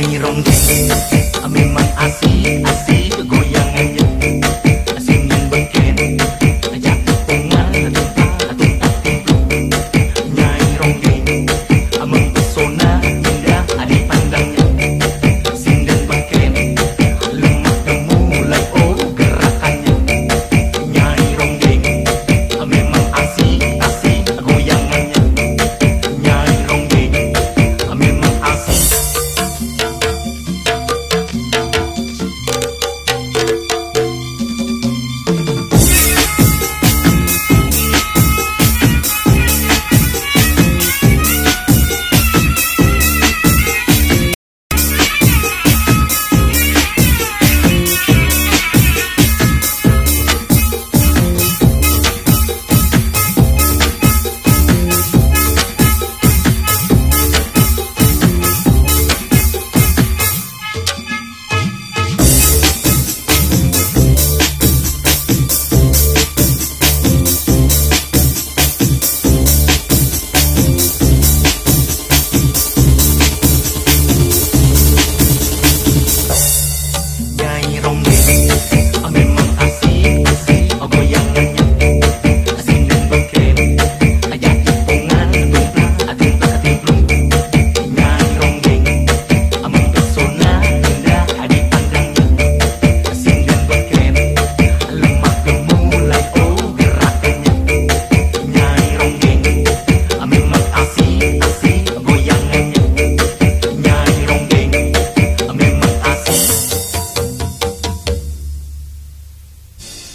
mayroong gay Kami mang asik-asik goyang